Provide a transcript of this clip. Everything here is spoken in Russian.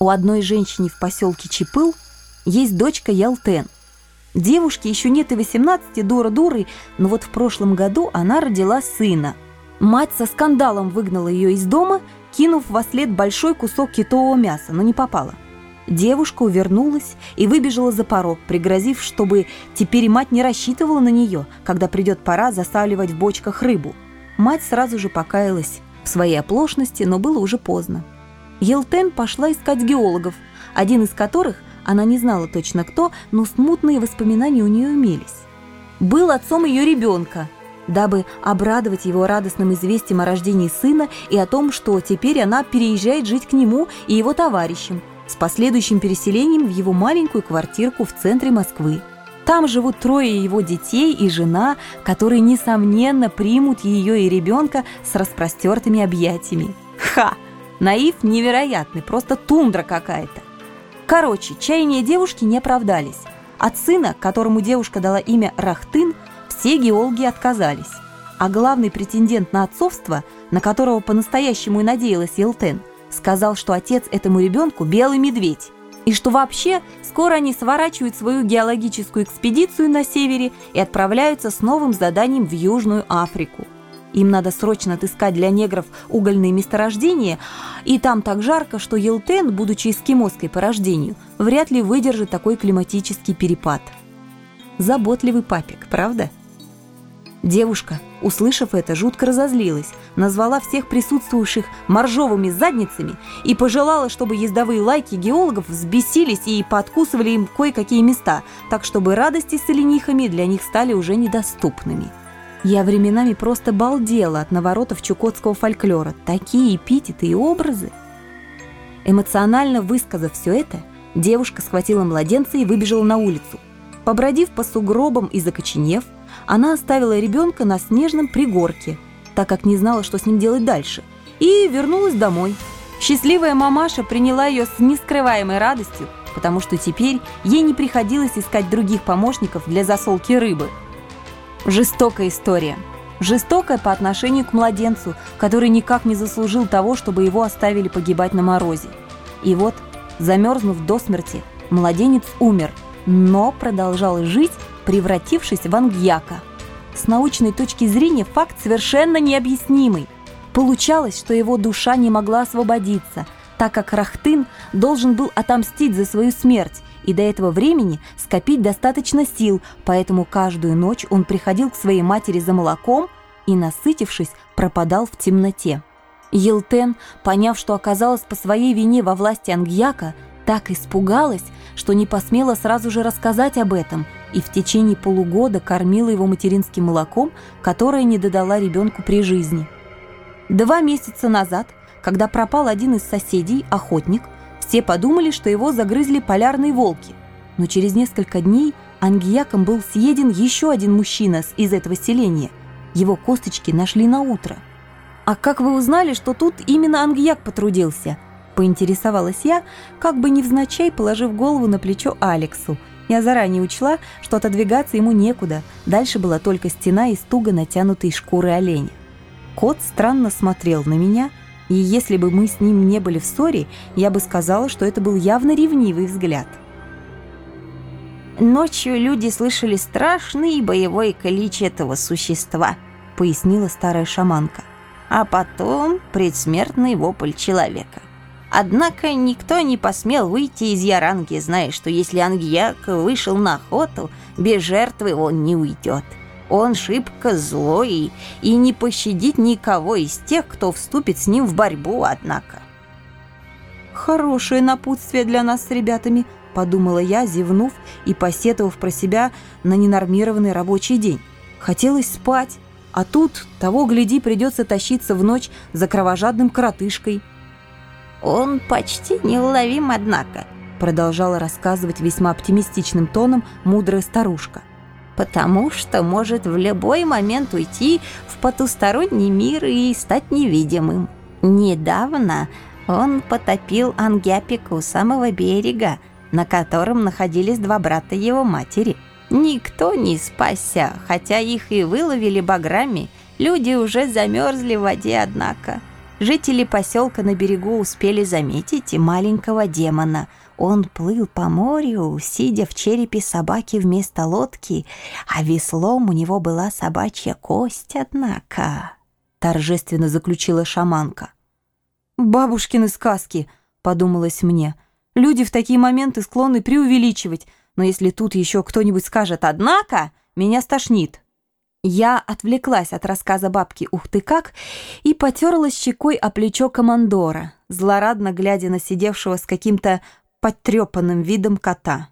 У одной женщины в поселке Чепыл есть дочка Ялтен. Девушке еще нет и 18, дура дурой, но вот в прошлом году она родила сына. Мать со скандалом выгнала ее из дома, кинув во след большой кусок китового мяса, но не попала. Девушка увернулась и выбежала за порог, пригрозив, чтобы теперь мать не рассчитывала на нее, когда придет пора засаливать в бочках рыбу. Мать сразу же покаялась в своей оплошности, но было уже поздно. Елтен пошла искать геологов, один из которых, она не знала точно кто, но смутные воспоминания у нее имелись. Был отцом ее ребенка, дабы обрадовать его радостным известием о рождении сына и о том, что теперь она переезжает жить к нему и его товарищам, с последующим переселением в его маленькую квартирку в центре Москвы. Там живут трое его детей и жена, которые, несомненно, примут ее и ребенка с распростертыми объятиями. Ха! Наив невероятный, просто тундра какая-то. Короче, чаяния девушки не оправдались. От сына, которому девушка дала имя Рахтын, все геологи отказались. А главный претендент на отцовство, на которого по-настоящему и надеялась Елтен, сказал, что отец этому ребенку белый медведь. И что вообще скоро они сворачивают свою геологическую экспедицию на севере и отправляются с новым заданием в Южную Африку. Им надо срочно отыскать для негров угольные месторождения, и там так жарко, что Елтен, будучи эскимоской по рождению, вряд ли выдержит такой климатический перепад. Заботливый папик, правда? Девушка, услышав это, жутко разозлилась, назвала всех присутствующих моржовыми задницами и пожелала, чтобы ездовые лайки геологов взбесились и подкусывали им кое-какие места, так чтобы радости с оленихами для них стали уже недоступными. Я временами просто балдела от наворотов чукотского фольклора. Такие эпитеты и образы. Эмоционально высказав все это, девушка схватила младенца и выбежала на улицу. Побродив по сугробам и закоченев, она оставила ребенка на снежном пригорке, так как не знала, что с ним делать дальше, и вернулась домой. Счастливая мамаша приняла ее с нескрываемой радостью, потому что теперь ей не приходилось искать других помощников для засолки рыбы – Жестокая история. Жестокая по отношению к младенцу, который никак не заслужил того, чтобы его оставили погибать на морозе. И вот, замерзнув до смерти, младенец умер, но продолжал жить, превратившись в ангьяка. С научной точки зрения факт совершенно необъяснимый. Получалось, что его душа не могла освободиться, так как Рахтын должен был отомстить за свою смерть, и до этого времени скопить достаточно сил, поэтому каждую ночь он приходил к своей матери за молоком и, насытившись, пропадал в темноте. Елтен, поняв, что оказалась по своей вине во власти Ангьяка, так испугалась, что не посмела сразу же рассказать об этом и в течение полугода кормила его материнским молоком, которое не додала ребенку при жизни. Два месяца назад, когда пропал один из соседей, охотник, все подумали, что его загрызли полярные волки. Но через несколько дней ангияком был съеден еще один мужчина из этого селения. Его косточки нашли на утро. «А как вы узнали, что тут именно ангияк потрудился?» Поинтересовалась я, как бы невзначай положив голову на плечо Алексу. Я заранее учла, что отодвигаться ему некуда. Дальше была только стена из туго натянутой шкуры оленя. Кот странно смотрел на меня – и если бы мы с ним не были в ссоре, я бы сказала, что это был явно ревнивый взгляд. «Ночью люди слышали страшный боевой клич этого существа», — пояснила старая шаманка. «А потом предсмертный вопль человека. Однако никто не посмел выйти из Яранги, зная, что если Ангьяк вышел на охоту, без жертвы он не уйдет. Он шибко злой и не пощадит никого из тех, кто вступит с ним в борьбу, однако. «Хорошее напутствие для нас с ребятами», — подумала я, зевнув и посетовав про себя на ненормированный рабочий день. Хотелось спать, а тут, того гляди, придется тащиться в ночь за кровожадным коротышкой. «Он почти неуловим, однако», — продолжала рассказывать весьма оптимистичным тоном мудрая старушка потому что может в любой момент уйти в потусторонний мир и стать невидимым. Недавно он потопил Ангяпика у самого берега, на котором находились два брата его матери. Никто не спасся, хотя их и выловили баграми, люди уже замерзли в воде, однако. Жители поселка на берегу успели заметить и маленького демона. Он плыл по морю, сидя в черепе собаки вместо лодки, а веслом у него была собачья кость, однако. Торжественно заключила шаманка. «Бабушкины сказки», — подумалось мне. «Люди в такие моменты склонны преувеличивать, но если тут еще кто-нибудь скажет «однако», меня стошнит». Я отвлеклась от рассказа бабки «Ух ты как» и потерлась щекой о плечо командора, злорадно глядя на сидевшего с каким-то подтрепанным видом кота.